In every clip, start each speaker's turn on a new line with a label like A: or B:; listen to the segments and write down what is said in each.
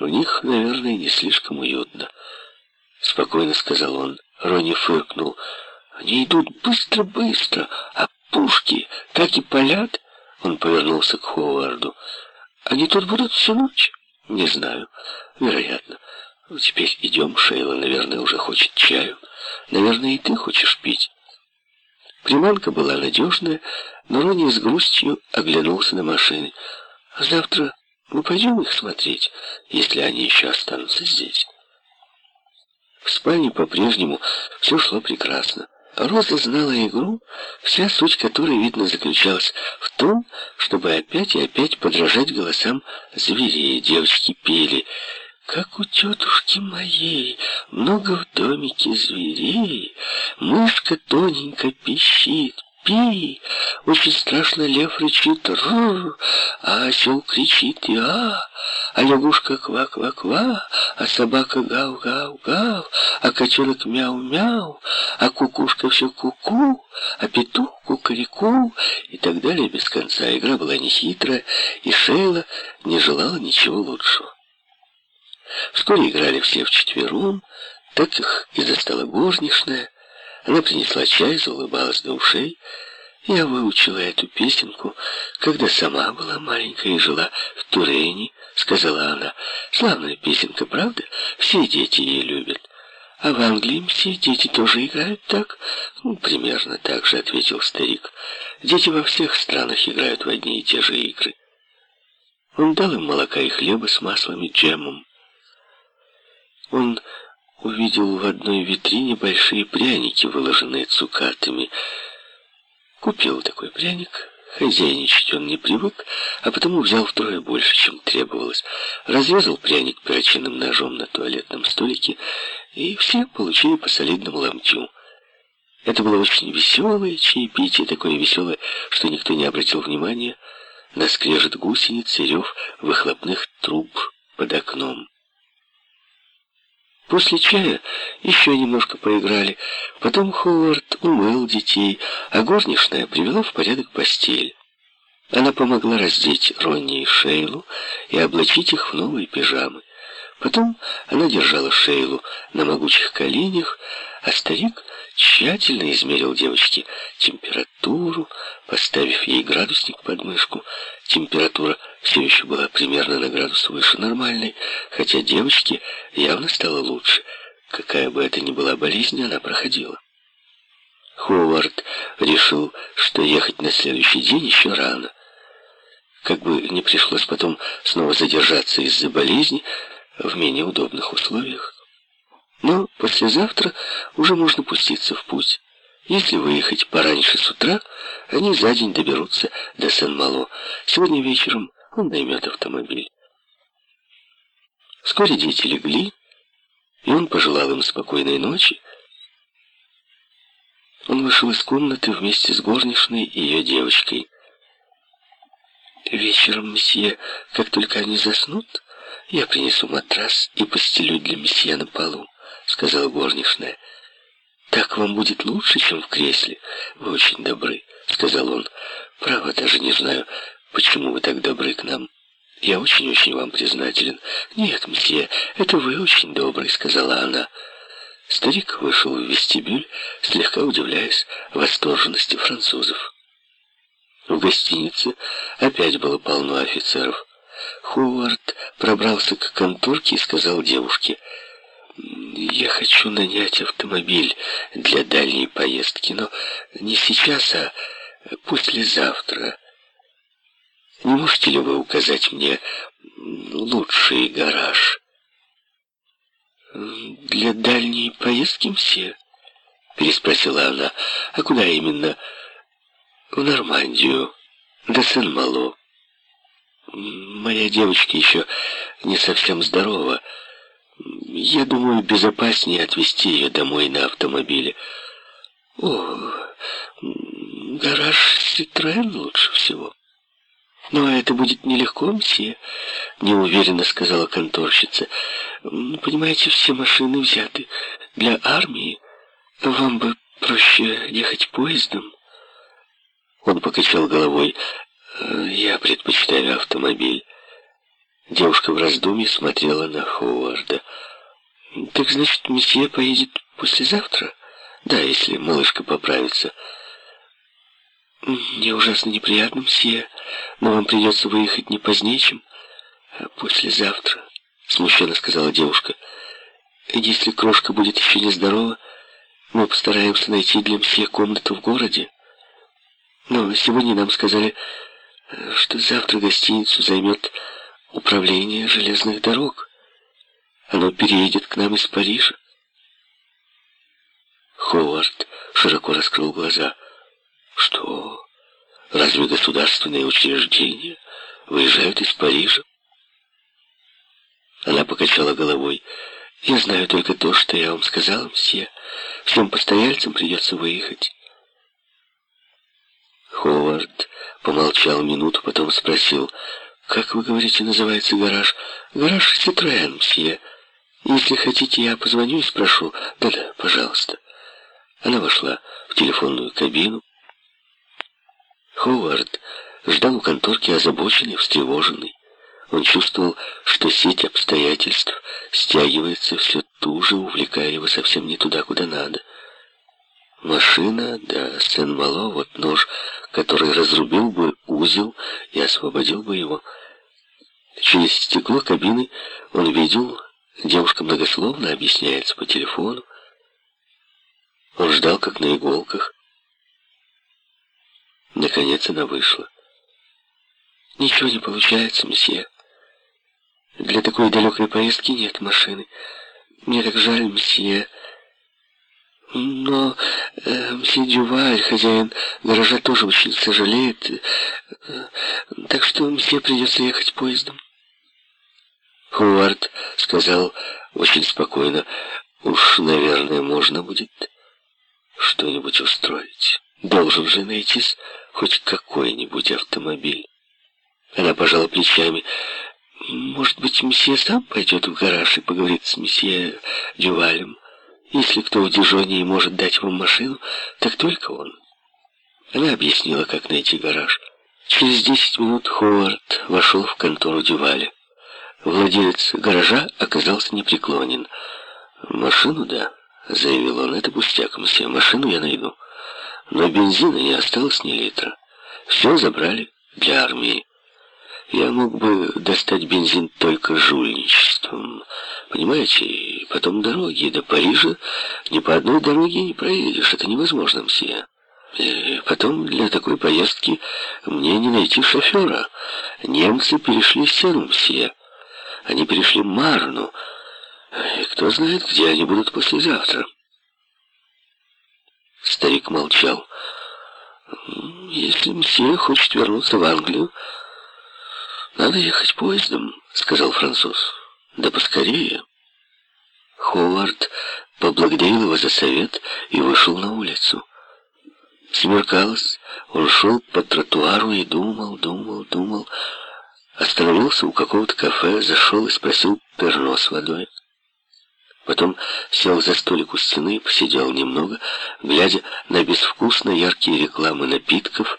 A: У них, наверное, не слишком уютно. Спокойно сказал он. Ронни фыркнул. Они идут быстро-быстро, а пушки так и палят. Он повернулся к Ховарду. Они тут будут всю ночь? Не знаю. Вероятно. Ну, теперь идем. Шейла, наверное, уже хочет чаю. Наверное, и ты хочешь пить. Приманка была надежная, но Ронни с грустью оглянулся на машины. А завтра мы пойдем их смотреть, если они еще останутся здесь. В спальне по-прежнему все шло прекрасно. Роза знала игру, вся суть которой, видно, заключалась в том, чтобы опять и опять подражать голосам зверей. Девочки пели «Как у тетушки моей, много в домике зверей, мышка тоненько пищит, пи. Очень страшно лев рычит а осел кричит иа, а лягушка ква-ква-ква, а собака гав-гав-гав, а котенок мяу-мяу, а кукушка все ку-ку, а петух кукареку и так далее без конца. Игра была нехитрая, и Шейла не желала ничего лучшего. Вскоре играли все вчетвером, так их и застала горничная, она принесла чай, заулыбалась до ушей. Я выучила эту песенку, когда сама была маленькая и жила в Турене, сказала она. Славная песенка, правда? Все дети ее любят. А в Англии все дети тоже играют так? Ну, примерно так же, ответил старик. Дети во всех странах играют в одни и те же игры. Он дал им молока и хлеба с маслом и джемом. Он увидел в одной витрине большие пряники, выложенные цукатами. Купил такой пряник. Хозяйничать он не привык, а потому взял втрое больше, чем требовалось. Разрезал пряник перочинным ножом на туалетном столике, и все получили по солидному ломтю. Это было очень веселое чаепитие, такое веселое, что никто не обратил внимания на скрежет гусениц и рев выхлопных труб под окном. После чая еще немножко поиграли. Потом Ховард умыл детей, а горничная привела в порядок постель. Она помогла раздеть Ронни и Шейлу и облачить их в новые пижамы. Потом она держала Шейлу на могучих коленях, а старик тщательно измерил девочке температуру, поставив ей градусник под мышку. Температура все еще была примерно на градус выше нормальной, хотя девочке явно стало лучше. Какая бы это ни была болезнь, она проходила. Ховард решил, что ехать на следующий день еще рано. Как бы не пришлось потом снова задержаться из-за болезни, в менее удобных условиях. Но послезавтра уже можно пуститься в путь. Если выехать пораньше с утра, они за день доберутся до Сен-Мало. Сегодня вечером он наймет автомобиль. Вскоре дети легли, и он пожелал им спокойной ночи. Он вышел из комнаты вместе с горничной и ее девочкой. «Вечером, месье, как только они заснут, «Я принесу матрас и постелю для месье на полу», — сказала горничная. «Так вам будет лучше, чем в кресле. Вы очень добры», — сказал он. «Право, даже не знаю, почему вы так добры к нам. Я очень-очень вам признателен». «Нет, месье, это вы очень добрый», — сказала она. Старик вышел в вестибюль, слегка удивляясь восторженности французов. В гостинице опять было полно офицеров. Ховард пробрался к конторке и сказал девушке, «Я хочу нанять автомобиль для дальней поездки, но не сейчас, а послезавтра. Не можете ли вы указать мне лучший гараж?» «Для дальней поездки, мсье?» — переспросила она. «А куда именно?» «В Нормандию, до Сен-Мало». Моя девочка еще не совсем здорова. Я думаю, безопаснее отвезти ее домой на автомобиле. О, гараж Ситроен лучше всего. Но это будет нелегко, мсье, неуверенно сказала конторщица. Понимаете, все машины взяты для армии. Вам бы проще ехать поездом. Он покачал головой. Я предпочитаю автомобиль. Девушка в раздумье смотрела на Ховарда. «Так значит, месье поедет послезавтра?» «Да, если малышка поправится». «Мне ужасно неприятно, мсье, но вам придется выехать не позднее, чем послезавтра», — смущенно сказала девушка. «Если крошка будет еще нездорова, мы постараемся найти для мсье комнату в городе. Но сегодня нам сказали, что завтра гостиницу займет управление железных дорог. Оно переедет к нам из Парижа». Ховард широко раскрыл глаза. Что? Разве государственные учреждения выезжают из Парижа? Она покачала головой. Я знаю только то, что я вам сказала, мсье. Всем постояльцам придется выехать. Ховард помолчал минуту, потом спросил, «Как вы говорите, называется гараж?» «Гараж Ситроэн, мсье. Если хотите, я позвоню и спрошу». «Да-да, пожалуйста». Она вошла в телефонную кабину, Ховард ждал у конторки озабоченный, встревоженный. Он чувствовал, что сеть обстоятельств стягивается все туже, увлекая его совсем не туда, куда надо. Машина, да, Сен-Мало, вот нож, который разрубил бы узел и освободил бы его. Через стекло кабины он видел, девушка многословно объясняется по телефону. Он ждал, как на иголках. Наконец она вышла. «Ничего не получается, месье. Для такой далекой поездки нет машины. Мне так жаль, месье. Но э, мсье Дюваль, хозяин гаража, тоже очень сожалеет. Э, так что мсье придется ехать поездом». Хувард сказал очень спокойно, «Уж, наверное, можно будет что-нибудь устроить». Должен же найтись хоть какой-нибудь автомобиль. Она пожала плечами. Может быть, месье сам пойдет в гараж и поговорит с месье Дювалем? Если кто в Дижоне может дать вам машину, так только он. Она объяснила, как найти гараж. Через десять минут Ховард вошел в контору Дюваля. Владелец гаража оказался непреклонен. «Машину, да», — заявил он, — «это пустяк, мсье, машину я найду». Но бензина не осталось ни литра. Все забрали для армии. Я мог бы достать бензин только жульничеством. Понимаете, потом дороги до Парижа ни по одной дороге не проедешь. Это невозможно, мсье. И потом для такой поездки мне не найти шофера. Немцы перешли Сену, мсье. Они перешли Марну. И кто знает, где они будут послезавтра. Старик молчал. «Если мсье хочет вернуться в Англию, надо ехать поездом», — сказал француз. «Да поскорее». Ховард поблагодарил его за совет и вышел на улицу. Смеркалось, он шел по тротуару и думал, думал, думал. Остановился у какого-то кафе, зашел и спросил перно с водой. Потом сел за столик у стены, посидел немного, глядя на безвкусно яркие рекламы напитков,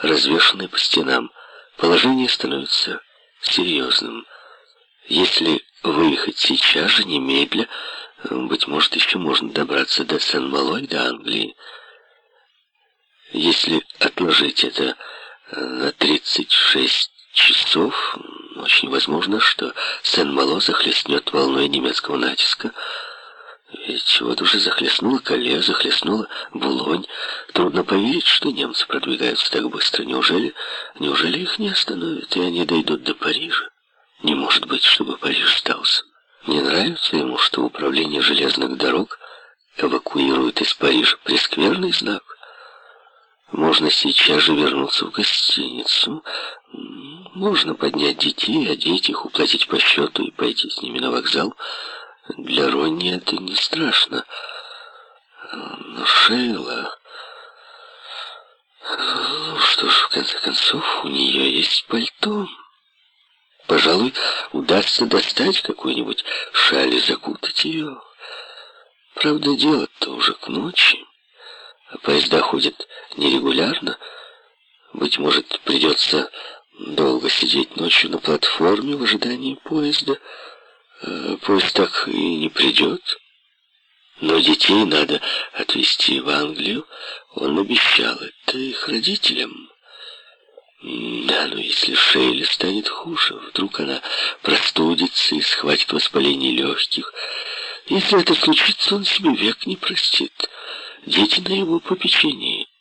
A: развешанные по стенам. Положение становится серьезным. Если выехать сейчас же, немедля, быть может, еще можно добраться до Сен-Мало и до Англии. Если отложить это на 36 часов, очень возможно, что Сен-Мало захлестнет волной немецкого натиска. Ведь вот уже захлестнула Кале, захлестнула Булонь. Трудно поверить, что немцы продвигаются так быстро. Неужели, неужели их не остановят, и они дойдут до Парижа? Не может быть, чтобы Париж сдался. Не нравится ему, что управление железных дорог эвакуирует из Парижа прескверный знак. Можно сейчас же вернуться в гостиницу, можно поднять детей, одеть их, уплатить по счету и пойти с ними на вокзал. Для Ронни это не страшно. Но Шейла... Ну что ж, в конце концов, у нее есть пальто. Пожалуй, удастся достать какую-нибудь шаль и закутать ее. Правда, дело-то уже к ночи. А поезда ходят нерегулярно. Быть может, придется долго сидеть ночью на платформе в ожидании поезда. Э, поезд так и не придет. Но детей надо отвезти в Англию. Он обещал это их родителям. Да, но если Шейли станет хуже, вдруг она простудится и схватит воспаление легких. Если это случится, он себе век не простит. Дети на его попечении.